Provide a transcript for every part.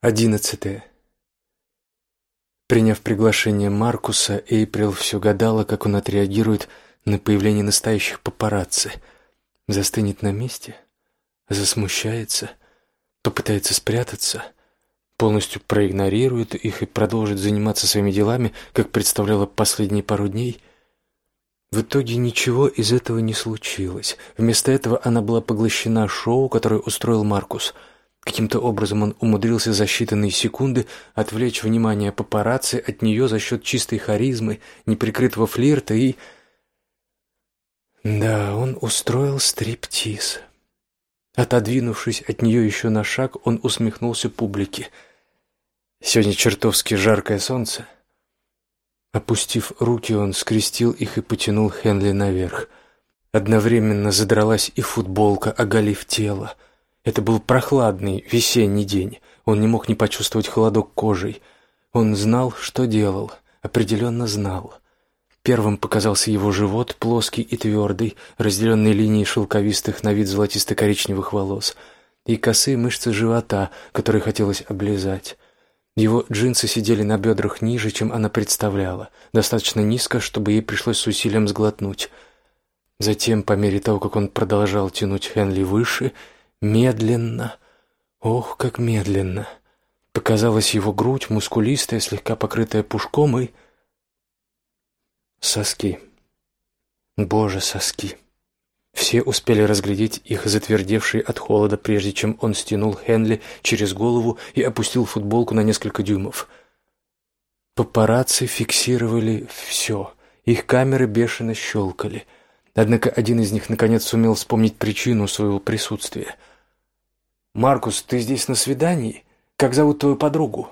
Одиннадцатое. Приняв приглашение Маркуса, Эйприл все гадала, как он отреагирует на появление настоящих папарацци. Застынет на месте, засмущается, попытается спрятаться, полностью проигнорирует их и продолжит заниматься своими делами, как представляла последние пару дней. В итоге ничего из этого не случилось. Вместо этого она была поглощена шоу, которое устроил Маркус – Каким-то образом он умудрился за считанные секунды отвлечь внимание папарацци от нее за счет чистой харизмы, неприкрытого флирта и... Да, он устроил стриптиз. Отодвинувшись от нее еще на шаг, он усмехнулся публике. Сегодня чертовски жаркое солнце. Опустив руки, он скрестил их и потянул Хенли наверх. Одновременно задралась и футболка, оголив тело — это был прохладный весенний день. Он не мог не почувствовать холодок кожей. Он знал, что делал, определенно знал. Первым показался его живот, плоский и твердый, разделенный линией шелковистых на вид золотисто-коричневых волос, и косые мышцы живота, которые хотелось облизать. Его джинсы сидели на бедрах ниже, чем она представляла, достаточно низко, чтобы ей пришлось с усилием сглотнуть. Затем, по мере того, как он продолжал тянуть Хенли выше, Медленно, ох, как медленно, показалась его грудь, мускулистая, слегка покрытая пушком, и... Соски. Боже, соски. Все успели разглядеть их затвердевшие от холода, прежде чем он стянул Хенли через голову и опустил футболку на несколько дюймов. Папарацци фиксировали все. Их камеры бешено щелкали. Однако один из них наконец сумел вспомнить причину своего присутствия — «Маркус, ты здесь на свидании? Как зовут твою подругу?»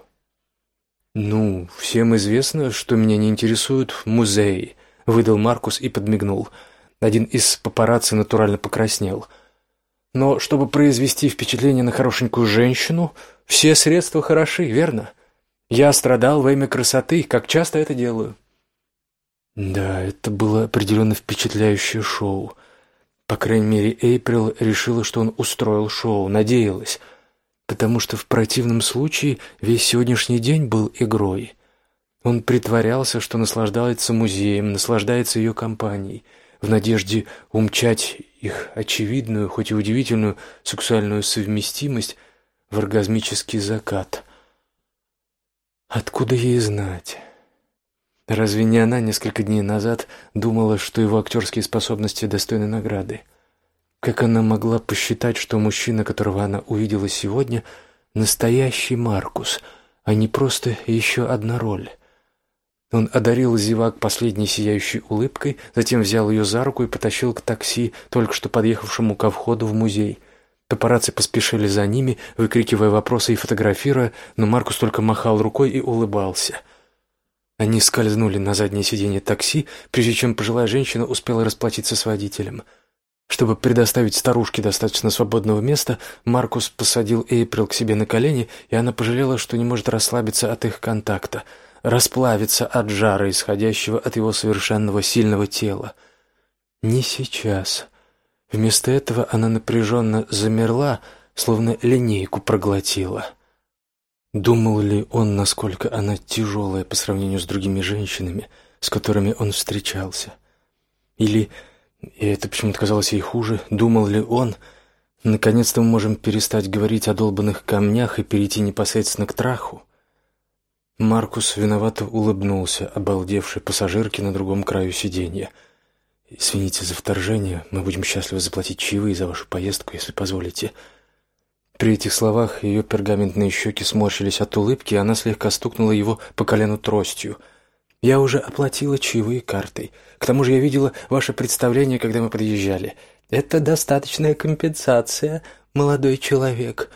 «Ну, всем известно, что меня не интересуют музеи», — выдал Маркус и подмигнул. Один из папарацци натурально покраснел. «Но чтобы произвести впечатление на хорошенькую женщину, все средства хороши, верно? Я страдал во имя красоты, как часто это делаю». Да, это было определенно впечатляющее шоу. По крайней мере, Эйприл решила, что он устроил шоу, надеялась, потому что в противном случае весь сегодняшний день был игрой. Он притворялся, что наслаждается музеем, наслаждается ее компанией, в надежде умчать их очевидную, хоть и удивительную сексуальную совместимость в оргазмический закат. Откуда ей знать? Разве не она несколько дней назад думала, что его актерские способности достойны награды? Как она могла посчитать, что мужчина, которого она увидела сегодня, настоящий Маркус, а не просто еще одна роль? Он одарил зевак последней сияющей улыбкой, затем взял ее за руку и потащил к такси, только что подъехавшему ко входу в музей. Папарацци поспешили за ними, выкрикивая вопросы и фотографируя, но Маркус только махал рукой и улыбался — они скользнули на заднее сиденье такси, прежде чем пожилая женщина успела расплатиться с водителем. Чтобы предоставить старушке достаточно свободного места, Маркус посадил Эйприл к себе на колени, и она пожалела, что не может расслабиться от их контакта, расплавиться от жара, исходящего от его совершенного сильного тела. Не сейчас. Вместо этого она напряженно замерла, словно линейку проглотила. Думал ли он, насколько она тяжелая по сравнению с другими женщинами, с которыми он встречался? Или, и это почему-то казалось ей хуже, думал ли он, наконец-то мы можем перестать говорить о долбанных камнях и перейти непосредственно к траху? Маркус виновато улыбнулся, обалдевшей пассажирке на другом краю сиденья. «Извините за вторжение, мы будем счастливы заплатить чаевые за вашу поездку, если позволите». При этих словах ее пергаментные щеки сморщились от улыбки, и она слегка стукнула его по колену тростью. «Я уже оплатила чаевые картой. К тому же я видела ваше представление, когда мы подъезжали. Это достаточная компенсация, молодой человек».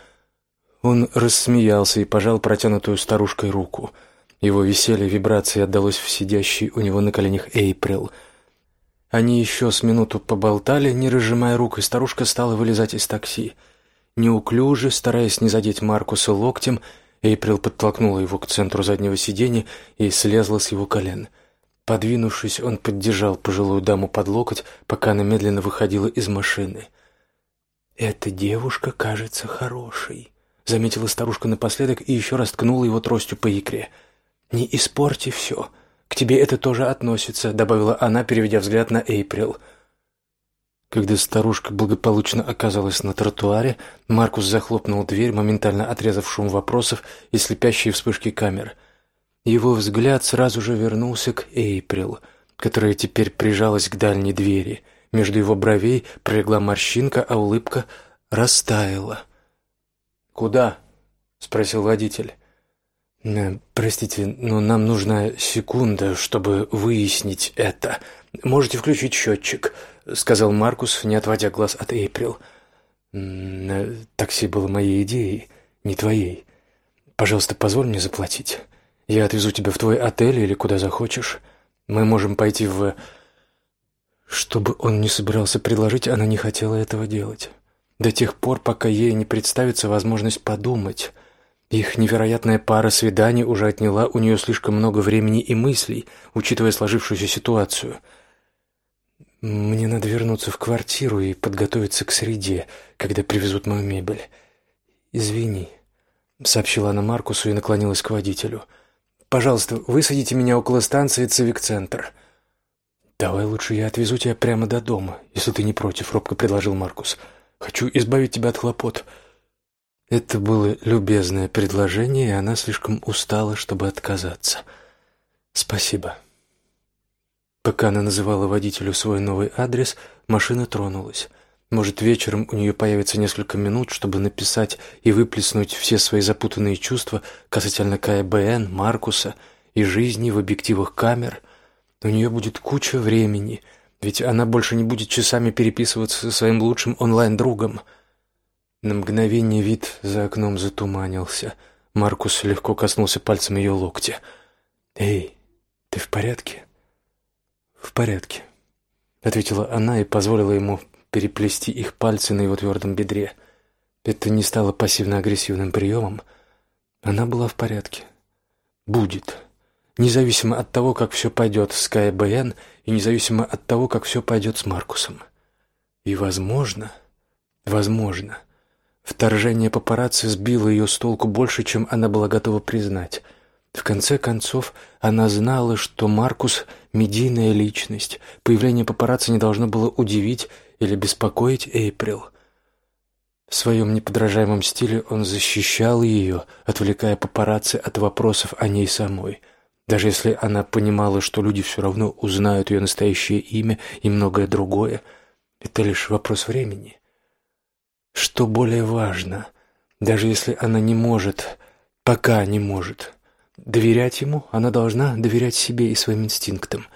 Он рассмеялся и пожал протянутую старушкой руку. Его веселье вибрации отдалось в сидящей у него на коленях Эйприл. Они еще с минуту поболтали, не разжимая рук, и старушка стала вылезать из такси. Неуклюже, стараясь не задеть Маркуса локтем, Эйприл подтолкнула его к центру заднего сиденья и слезла с его колен. Подвинувшись, он поддержал пожилую даму под локоть, пока она медленно выходила из машины. «Эта девушка кажется хорошей», — заметила старушка напоследок и еще раз ткнула его тростью по икре. «Не испорти все. К тебе это тоже относится», — добавила она, переведя взгляд на Эйприл. Когда старушка благополучно оказалась на тротуаре, Маркус захлопнул дверь, моментально отрезав шум вопросов и слепящие вспышки камер. Его взгляд сразу же вернулся к Эйприл, которая теперь прижалась к дальней двери. Между его бровей пролегла морщинка, а улыбка растаяла. «Куда?» — спросил водитель. «Э, «Простите, но нам нужна секунда, чтобы выяснить это. Можете включить счетчик», — сказал Маркус, не отводя глаз от Эйприл. «Такси было моей идеей, не твоей. Пожалуйста, позволь мне заплатить. Я отвезу тебя в твой отель или куда захочешь. Мы можем пойти в...» Чтобы он не собирался предложить, она не хотела этого делать. До тех пор, пока ей не представится возможность подумать. Их невероятная пара свиданий уже отняла у нее слишком много времени и мыслей, учитывая сложившуюся ситуацию — мне надо вернуться в квартиру и подготовиться к среде, когда привезут мою мебель. Извини, сообщила она Маркусу и наклонилась к водителю. Пожалуйста, высадите меня около станции Цивик-центр. Давай лучше я отвезу тебя прямо до дома, если ты не против, робко предложил Маркус. Хочу избавить тебя от хлопот. Это было любезное предложение, и она слишком устала, чтобы отказаться. Спасибо. Пока она называла водителю свой новый адрес, машина тронулась. Может, вечером у нее появится несколько минут, чтобы написать и выплеснуть все свои запутанные чувства касательно КБН, Маркуса и жизни в объективах камер. У нее будет куча времени, ведь она больше не будет часами переписываться со своим лучшим онлайн-другом. На мгновение вид за окном затуманился. Маркус легко коснулся пальцем ее локтя. «Эй, ты в порядке?» «В порядке», — ответила она и позволила ему переплести их пальцы на его твердом бедре. Это не стало пассивно-агрессивным приемом. Она была в порядке. Будет. Независимо от того, как все пойдет с КБН, и независимо от того, как все пойдет с Маркусом. И, возможно, возможно, вторжение папарацци сбило ее с толку больше, чем она была готова признать — в конце концов, она знала, что Маркус — медийная личность. Появление папарацци не должно было удивить или беспокоить Эйприл. В своем неподражаемом стиле он защищал ее, отвлекая папарацци от вопросов о ней самой. Даже если она понимала, что люди все равно узнают ее настоящее имя и многое другое, это лишь вопрос времени. Что более важно, даже если она не может, пока не может — Доверять ему она должна доверять себе и своим инстинктам.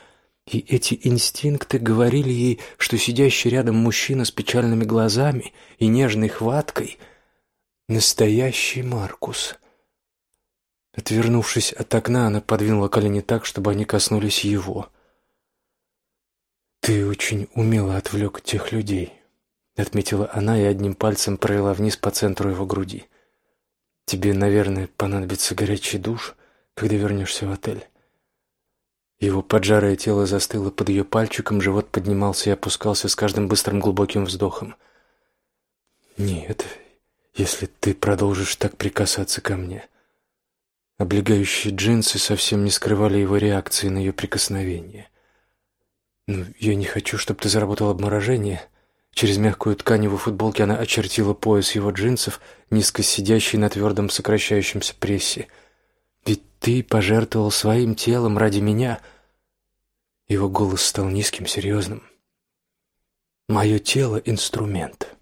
И эти инстинкты говорили ей, что сидящий рядом мужчина с печальными глазами и нежной хваткой — настоящий Маркус. Отвернувшись от окна, она подвинула колени так, чтобы они коснулись его. «Ты очень умело отвлек тех людей», — отметила она и одним пальцем провела вниз по центру его груди. «Тебе, наверное, понадобится горячий душ» когда вернешься в отель. Его поджарое тело застыло под ее пальчиком, живот поднимался и опускался с каждым быстрым глубоким вздохом. «Нет, если ты продолжишь так прикасаться ко мне». Облегающие джинсы совсем не скрывали его реакции на ее прикосновение. «Ну, я не хочу, чтобы ты заработал обморожение». Через мягкую ткань его футболки она очертила пояс его джинсов, низко сидящий на твердом сокращающемся прессе – ты пожертвовал своим телом ради меня. Его голос стал низким, серьезным. Мое тело — инструмент.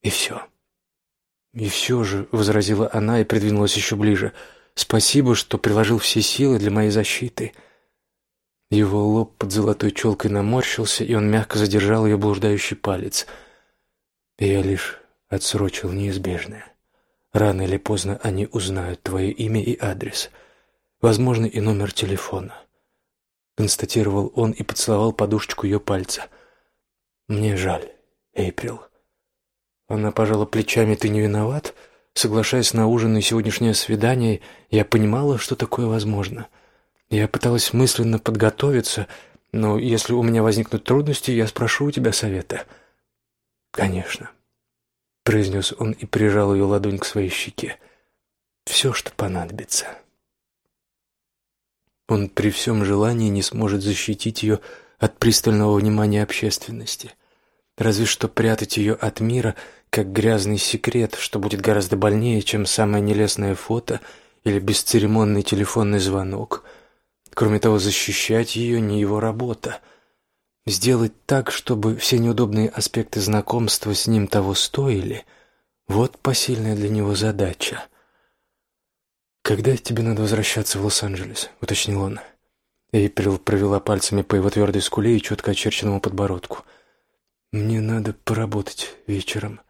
И все. И все же, — возразила она и придвинулась еще ближе, — спасибо, что приложил все силы для моей защиты. Его лоб под золотой челкой наморщился, и он мягко задержал ее блуждающий палец. Я лишь отсрочил неизбежное. Рано или поздно они узнают твое имя и адрес. Возможно, и номер телефона. Констатировал он и поцеловал подушечку ее пальца. Мне жаль, Эйприл. Она пожала плечами. Ты не виноват? Соглашаясь на ужин и сегодняшнее свидание, я понимала, что такое возможно. Я пыталась мысленно подготовиться, но если у меня возникнут трудности, я спрошу у тебя совета. Конечно. Произнес он и прижал ее ладонь к своей щеке. «Все, что понадобится». Он при всем желании не сможет защитить ее от пристального внимания общественности. Разве что прятать ее от мира, как грязный секрет, что будет гораздо больнее, чем самое нелестное фото или бесцеремонный телефонный звонок. Кроме того, защищать ее не его работа. Сделать так, чтобы все неудобные аспекты знакомства с ним того стоили — вот посильная для него задача. «Когда тебе надо возвращаться в Лос-Анджелес?» — уточнил он. Эйприл провела пальцами по его твердой скуле и четко очерченному подбородку. «Мне надо поработать вечером,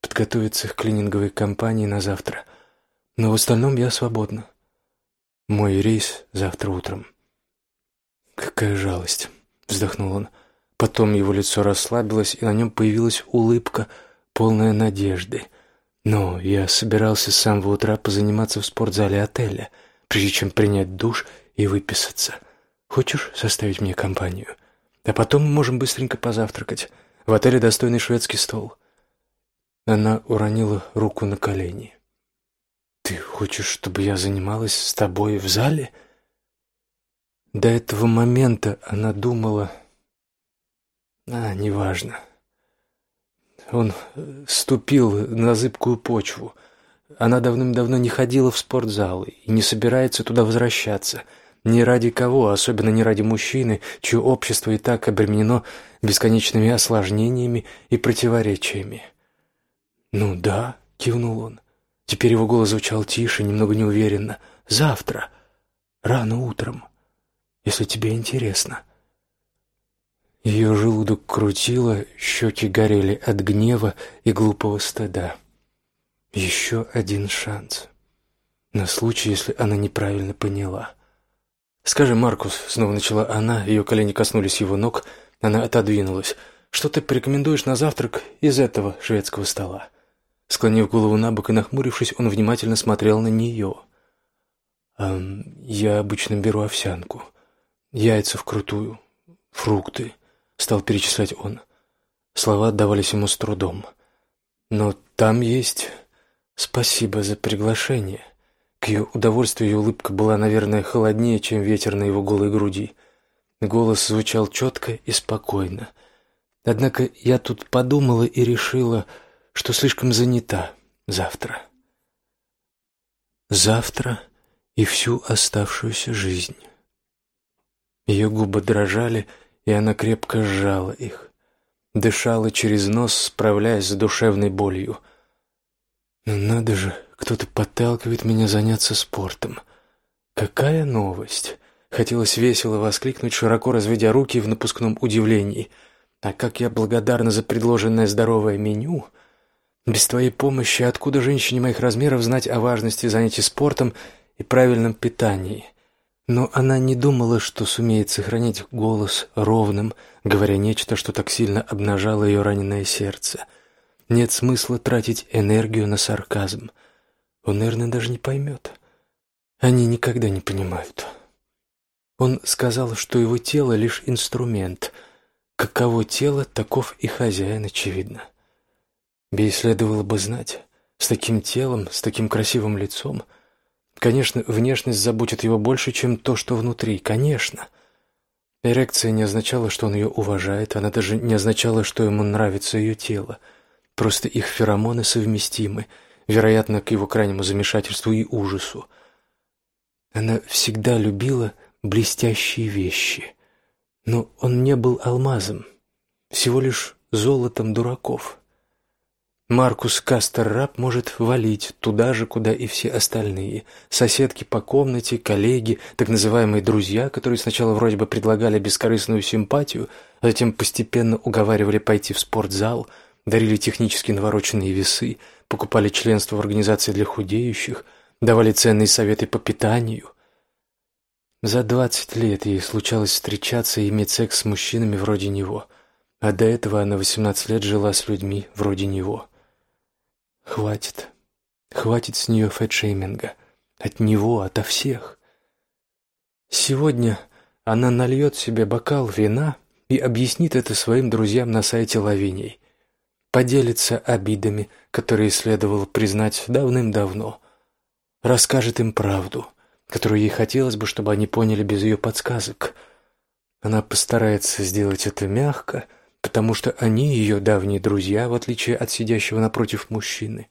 подготовиться к клининговой кампании на завтра. Но в остальном я свободна. Мой рейс завтра утром». «Какая жалость!» — вздохнул он. Потом его лицо расслабилось, и на нем появилась улыбка, полная надежды — но я собирался с самого утра позаниматься в спортзале отеля, прежде чем принять душ и выписаться. Хочешь составить мне компанию? А потом мы можем быстренько позавтракать. В отеле достойный шведский стол. Она уронила руку на колени. Ты хочешь, чтобы я занималась с тобой в зале? До этого момента она думала, а, неважно. Он э, ступил на зыбкую почву. Она давным-давно не ходила в спортзал и не собирается туда возвращаться. Ни ради кого, особенно не ради мужчины, чье общество и так обременено бесконечными осложнениями и противоречиями. «Ну да», — кивнул он. Теперь его голос звучал тише, немного неуверенно. «Завтра, рано утром, если тебе интересно». Ее желудок крутило, щеки горели от гнева и глупого стыда. Еще один шанс. На случай, если она неправильно поняла. «Скажи, Маркус», — снова начала она, ее колени коснулись его ног, она отодвинулась. «Что ты порекомендуешь на завтрак из этого шведского стола?» Склонив голову на бок и нахмурившись, он внимательно смотрел на нее. «Эм, «Я обычно беру овсянку, яйца вкрутую, фрукты, стал перечислять он. Слова отдавались ему с трудом. Но там есть спасибо за приглашение. К ее удовольствию ее улыбка была, наверное, холоднее, чем ветер на его голой груди. Голос звучал четко и спокойно. Однако я тут подумала и решила, что слишком занята завтра. Завтра и всю оставшуюся жизнь. Ее губы дрожали, и она крепко сжала их. Дышала через нос, справляясь с душевной болью. «Ну надо же, кто-то подталкивает меня заняться спортом. Какая новость! Хотелось весело воскликнуть, широко разведя руки в напускном удивлении. А как я благодарна за предложенное здоровое меню! Без твоей помощи откуда женщине моих размеров знать о важности занятий спортом и правильном питании? Но она не думала, что сумеет сохранить голос ровным, говоря нечто, что так сильно обнажало ее раненое сердце. Нет смысла тратить энергию на сарказм. Он, наверное, даже не поймет. Они никогда не понимают. Он сказал, что его тело — лишь инструмент. Каково тело, таков и хозяин, очевидно. Ей следовало бы знать. С таким телом, с таким красивым лицом — Конечно, внешность заботит его больше, чем то, что внутри. Конечно. Эрекция не означала, что он ее уважает, она даже не означала, что ему нравится ее тело. Просто их феромоны совместимы, вероятно, к его крайнему замешательству и ужасу. Она всегда любила блестящие вещи. Но он не был алмазом, всего лишь золотом дураков. Маркус Кастер-Раб может валить туда же, куда и все остальные. Соседки по комнате, коллеги, так называемые друзья, которые сначала вроде бы предлагали бескорыстную симпатию, а затем постепенно уговаривали пойти в спортзал, дарили технически навороченные весы, покупали членство в организации для худеющих, давали ценные советы по питанию. За двадцать лет ей случалось встречаться и иметь секс с мужчинами вроде него, а до этого она восемнадцать лет жила с людьми вроде него. Хватит. Хватит с нее фэтшейминга. От него, ото всех. Сегодня она нальет себе бокал вина и объяснит это своим друзьям на сайте Лавиний. поделится обидами, которые следовало признать давным-давно, расскажет им правду, которую ей хотелось бы, чтобы они поняли без ее подсказок. Она постарается сделать это мягко, потому что они ее давние друзья, в отличие от сидящего напротив мужчины.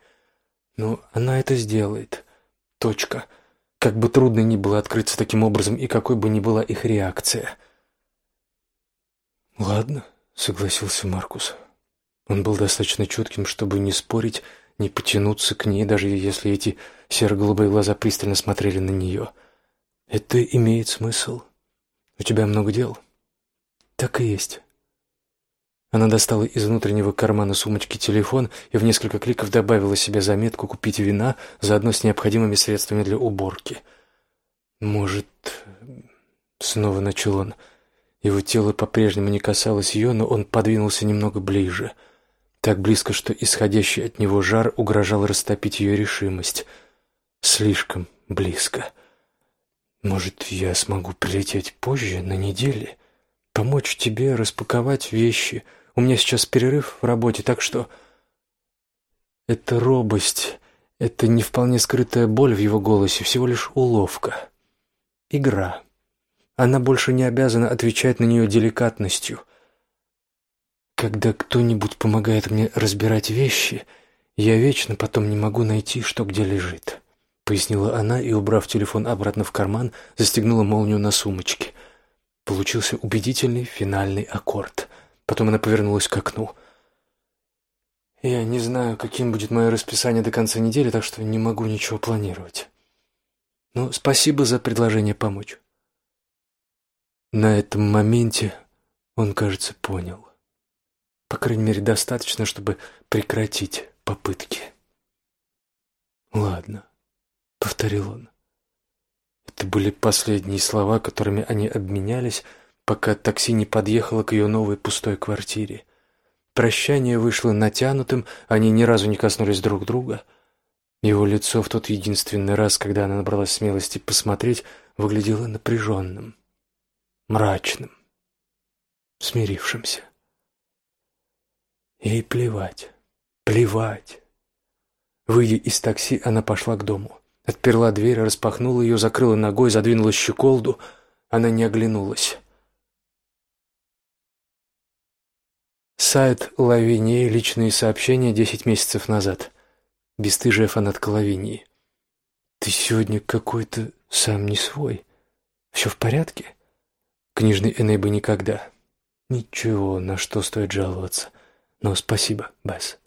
Но она это сделает. Точка. Как бы трудно ни было открыться таким образом и какой бы ни была их реакция. «Ладно», — согласился Маркус. Он был достаточно чутким, чтобы не спорить, не потянуться к ней, даже если эти серо-голубые глаза пристально смотрели на нее. «Это имеет смысл. У тебя много дел?» «Так и есть». Она достала из внутреннего кармана сумочки телефон и в несколько кликов добавила себе заметку купить вина заодно с необходимыми средствами для уборки. «Может...» — снова начал он. Его тело по-прежнему не касалось ее, но он подвинулся немного ближе. Так близко, что исходящий от него жар угрожал растопить ее решимость. Слишком близко. «Может, я смогу прилететь позже, на неделе?» Помочь тебе распаковать вещи. У меня сейчас перерыв в работе, так что...» Это робость, это не вполне скрытая боль в его голосе, всего лишь уловка. Игра. Она больше не обязана отвечать на нее деликатностью. Когда кто-нибудь помогает мне разбирать вещи, я вечно потом не могу найти, что где лежит, пояснила она и, убрав телефон обратно в карман, застегнула молнию на сумочке. Получился убедительный финальный аккорд. Потом она повернулась к окну. «Я не знаю, каким будет мое расписание до конца недели, так что не могу ничего планировать. Но спасибо за предложение помочь». На этом моменте он, кажется, понял. По крайней мере, достаточно, чтобы прекратить попытки. «Ладно», — повторил он. Это были последние слова, которыми они обменялись, пока такси не подъехало к ее новой пустой квартире. Прощание вышло натянутым, они ни разу не коснулись друг друга. Его лицо в тот единственный раз, когда она набралась смелости посмотреть, выглядело напряженным, мрачным, смирившимся. Ей плевать, плевать. Выйдя из такси, она пошла к дому. Отперла дверь, распахнула ее, закрыла ногой, задвинула щеколду. Она не оглянулась. Сайт Лавинии, личные сообщения десять месяцев назад. Бестыжая фанатка Лавинии. «Ты сегодня какой-то сам не свой. Все в порядке?» Книжный Эней бы никогда. Ничего, на что стоит жаловаться. Но спасибо, Бесс.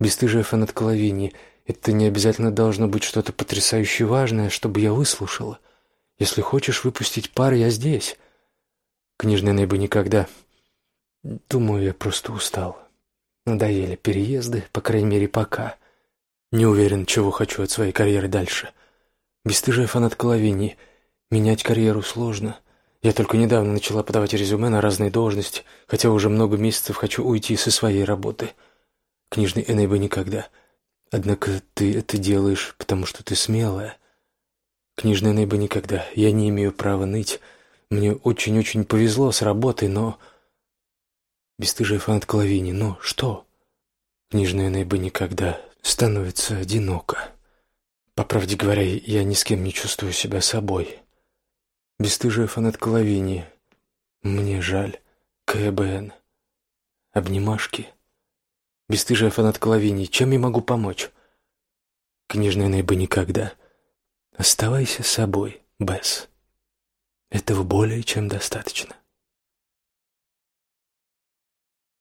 Бестыжая фанатка Лавинии — это не обязательно должно быть что-то потрясающе важное, чтобы я выслушала. Если хочешь выпустить пар, я здесь. Книжный небо никогда. Думаю, я просто устал. Надоели переезды, по крайней мере, пока. Не уверен, чего хочу от своей карьеры дальше. Бестыжая фанатка Лавинии. Менять карьеру сложно. Я только недавно начала подавать резюме на разные должности, хотя уже много месяцев хочу уйти со своей работы. Книжный Энейба никогда. Однако ты это делаешь, потому что ты смелая. Книжная Нейба никогда. Я не имею права ныть. Мне очень-очень повезло с работой, но... Бестыжая фанат Лавини, но что? Книжная Нейба никогда становится одиноко. По правде говоря, я ни с кем не чувствую себя собой. Бестыжая фанат Лавини. Мне жаль. КБН. Обнимашки. Бестыжая фанатка Лавинии, чем я могу помочь? Книжная Нейба никогда. Оставайся собой, Бесс. Этого более чем достаточно.